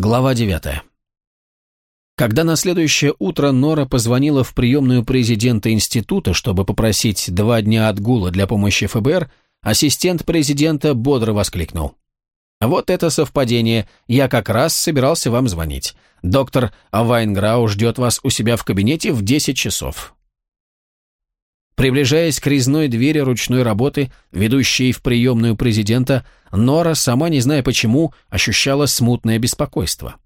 Глава 9. Когда на следующее утро Нора позвонила в приемную президента института, чтобы попросить два дня отгула для помощи ФБР, ассистент президента бодро воскликнул. «Вот это совпадение. Я как раз собирался вам звонить. Доктор Вайнграу ждет вас у себя в кабинете в 10 часов. Приближаясь к резной двери ручной работы, ведущей в приемную президента, Нора, сама не зная почему, ощущала смутное беспокойство.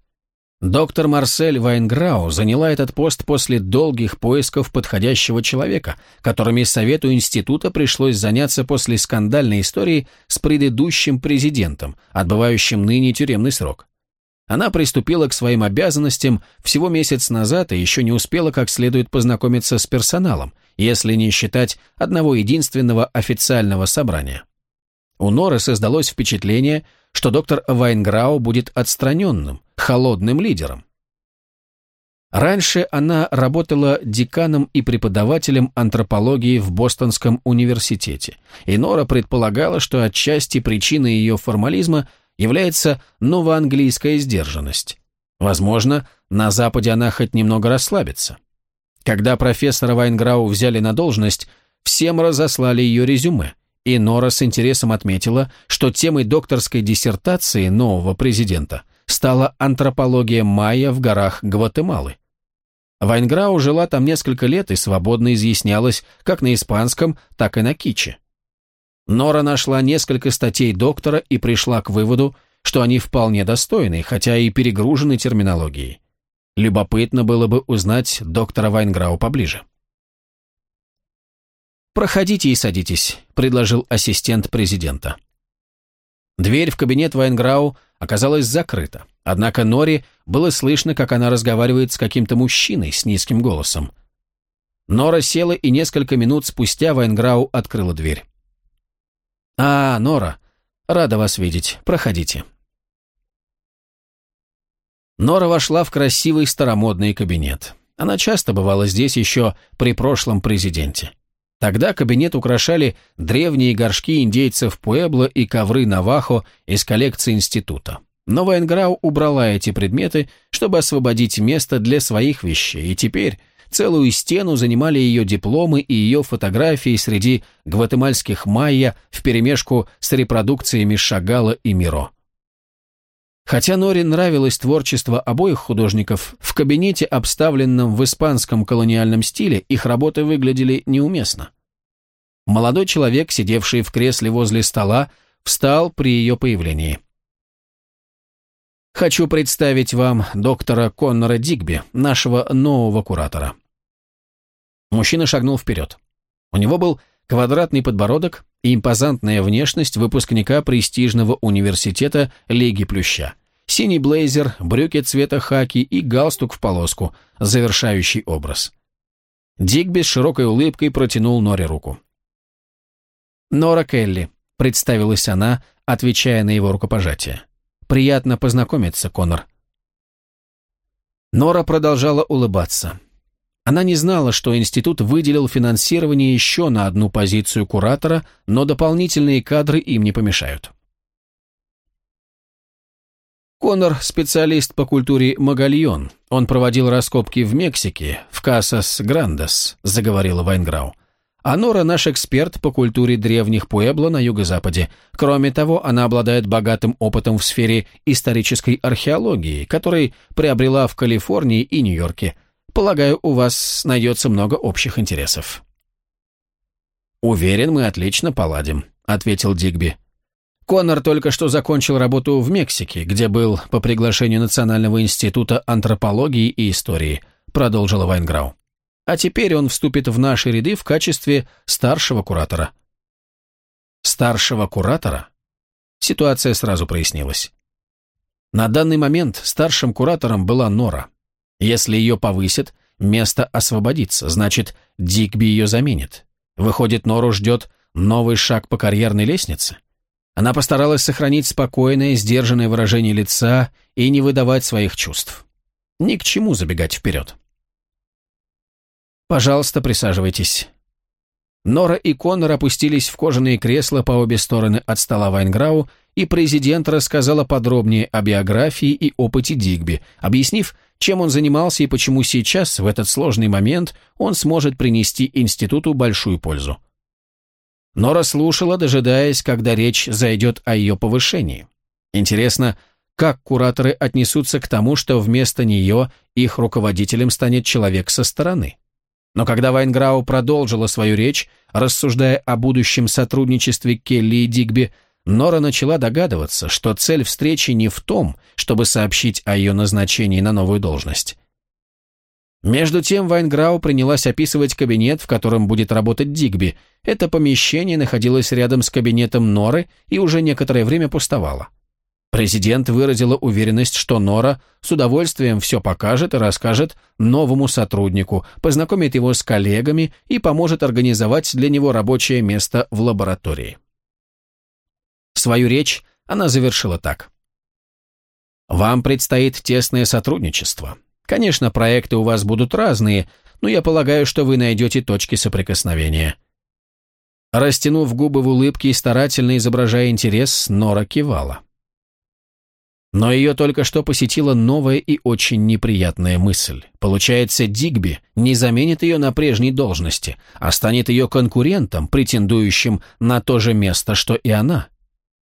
Доктор Марсель Вайнграу заняла этот пост после долгих поисков подходящего человека, которыми Совету института пришлось заняться после скандальной истории с предыдущим президентом, отбывающим ныне тюремный срок. Она приступила к своим обязанностям всего месяц назад и еще не успела как следует познакомиться с персоналом, если не считать одного единственного официального собрания. У Норы создалось впечатление, что доктор Вайнграу будет отстраненным, холодным лидером. Раньше она работала деканом и преподавателем антропологии в Бостонском университете, и Нора предполагала, что отчасти причиной ее формализма является новоанглийская сдержанность. Возможно, на Западе она хоть немного расслабится. Когда профессора Вайнграу взяли на должность, всем разослали ее резюме, и Нора с интересом отметила, что темой докторской диссертации нового президента стала антропология майя в горах Гватемалы. Вайнграу жила там несколько лет и свободно изъяснялась как на испанском, так и на киче. Нора нашла несколько статей доктора и пришла к выводу, что они вполне достойны, хотя и перегружены терминологией. Любопытно было бы узнать доктора Вайнграу поближе. «Проходите и садитесь», — предложил ассистент президента. Дверь в кабинет Вайнграу оказалась закрыта, однако Нори было слышно, как она разговаривает с каким-то мужчиной с низким голосом. Нора села, и несколько минут спустя Вайнграу открыла дверь. «А, Нора, рада вас видеть. Проходите». Нора вошла в красивый старомодный кабинет. Она часто бывала здесь еще при прошлом президенте. Тогда кабинет украшали древние горшки индейцев Пуэбло и ковры Навахо из коллекции института. Но Вайнграу убрала эти предметы, чтобы освободить место для своих вещей, и теперь целую стену занимали ее дипломы и ее фотографии среди гватемальских майя вперемешку с репродукциями Шагала и Миро. Хотя Нори нравилось творчество обоих художников, в кабинете, обставленном в испанском колониальном стиле, их работы выглядели неуместно. Молодой человек, сидевший в кресле возле стола, встал при ее появлении. «Хочу представить вам доктора Коннора Дигби, нашего нового куратора». Мужчина шагнул вперед. У него был квадратный подбородок импозантная внешность выпускника престижного университета Лиги Плюща. Синий блейзер, брюки цвета хаки и галстук в полоску, завершающий образ. Дигби с широкой улыбкой протянул Норе руку. «Нора Келли», — представилась она, отвечая на его рукопожатие. «Приятно познакомиться, Конор». Нора продолжала улыбаться. Она не знала, что институт выделил финансирование еще на одну позицию куратора, но дополнительные кадры им не помешают. Конор – специалист по культуре Магальон. Он проводил раскопки в Мексике, в Касас Грандес, заговорила Вайнграу. А Нора – наш эксперт по культуре древних Пуэбло на юго-западе. Кроме того, она обладает богатым опытом в сфере исторической археологии, который приобрела в Калифорнии и Нью-Йорке – Полагаю, у вас найдется много общих интересов». «Уверен, мы отлично поладим», — ответил Дигби. Конор только что закончил работу в Мексике, где был по приглашению Национального института антропологии и истории, продолжила Вайнграу. А теперь он вступит в наши ряды в качестве старшего куратора. Старшего куратора? Ситуация сразу прояснилась. На данный момент старшим куратором была Нора. Если ее повысят, место освободится, значит, Дигби ее заменит. Выходит, Нору ждет новый шаг по карьерной лестнице? Она постаралась сохранить спокойное, сдержанное выражение лица и не выдавать своих чувств. Ни к чему забегать вперед. «Пожалуйста, присаживайтесь». Нора и Коннор опустились в кожаные кресла по обе стороны от стола Вайнграу и президент рассказала подробнее о биографии и опыте Дигби, объяснив, чем он занимался и почему сейчас, в этот сложный момент, он сможет принести институту большую пользу. Нора слушала, дожидаясь, когда речь зайдет о ее повышении. Интересно, как кураторы отнесутся к тому, что вместо нее их руководителем станет человек со стороны. Но когда Вайнграу продолжила свою речь, рассуждая о будущем сотрудничестве Келли и Дигби, Нора начала догадываться, что цель встречи не в том, чтобы сообщить о ее назначении на новую должность. Между тем Вайнграу принялась описывать кабинет, в котором будет работать Дигби. Это помещение находилось рядом с кабинетом Норы и уже некоторое время пустовало. Президент выразила уверенность, что Нора с удовольствием все покажет и расскажет новому сотруднику, познакомит его с коллегами и поможет организовать для него рабочее место в лаборатории. Свою речь она завершила так. «Вам предстоит тесное сотрудничество. Конечно, проекты у вас будут разные, но я полагаю, что вы найдете точки соприкосновения». Растянув губы в улыбке и старательно изображая интерес, Нора кивала. Но ее только что посетила новая и очень неприятная мысль. Получается, Дигби не заменит ее на прежней должности, а станет ее конкурентом, претендующим на то же место, что и она.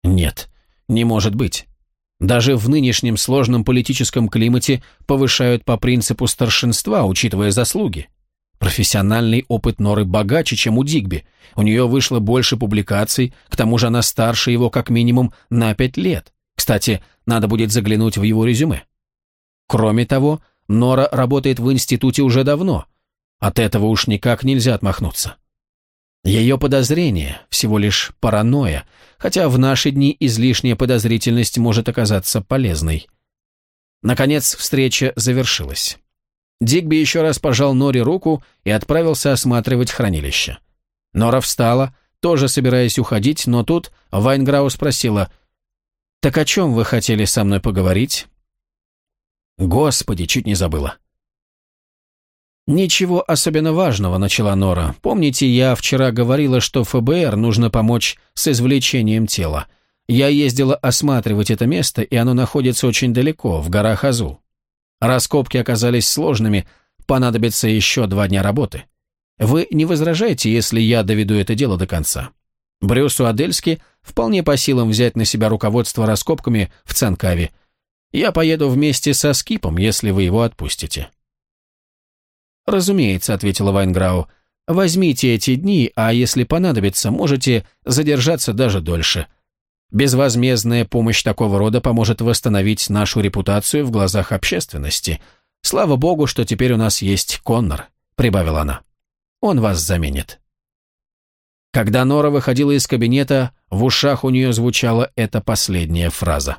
Нет, не может быть. Даже в нынешнем сложном политическом климате повышают по принципу старшинства, учитывая заслуги. Профессиональный опыт Норы богаче, чем у Дигби. У нее вышло больше публикаций, к тому же она старше его как минимум на пять лет. Кстати, надо будет заглянуть в его резюме. Кроме того, Нора работает в институте уже давно. От этого уж никак нельзя отмахнуться. Ее подозрение – всего лишь паранойя, хотя в наши дни излишняя подозрительность может оказаться полезной. Наконец, встреча завершилась. Дигби еще раз пожал Норе руку и отправился осматривать хранилище. Нора встала, тоже собираясь уходить, но тут Вайнграу спросила – «Так о чем вы хотели со мной поговорить?» «Господи, чуть не забыла». «Ничего особенно важного», — начала Нора. «Помните, я вчера говорила, что ФБР нужно помочь с извлечением тела. Я ездила осматривать это место, и оно находится очень далеко, в горах Азу. Раскопки оказались сложными, понадобится еще два дня работы. Вы не возражаете, если я доведу это дело до конца?» Брюсу Адельски вполне по силам взять на себя руководство раскопками в Цанкаве. Я поеду вместе со Скипом, если вы его отпустите». «Разумеется», — ответила Вайнграу. «Возьмите эти дни, а если понадобится, можете задержаться даже дольше. Безвозмездная помощь такого рода поможет восстановить нашу репутацию в глазах общественности. Слава богу, что теперь у нас есть Коннор», — прибавила она. «Он вас заменит». Когда Нора выходила из кабинета, в ушах у нее звучала эта последняя фраза.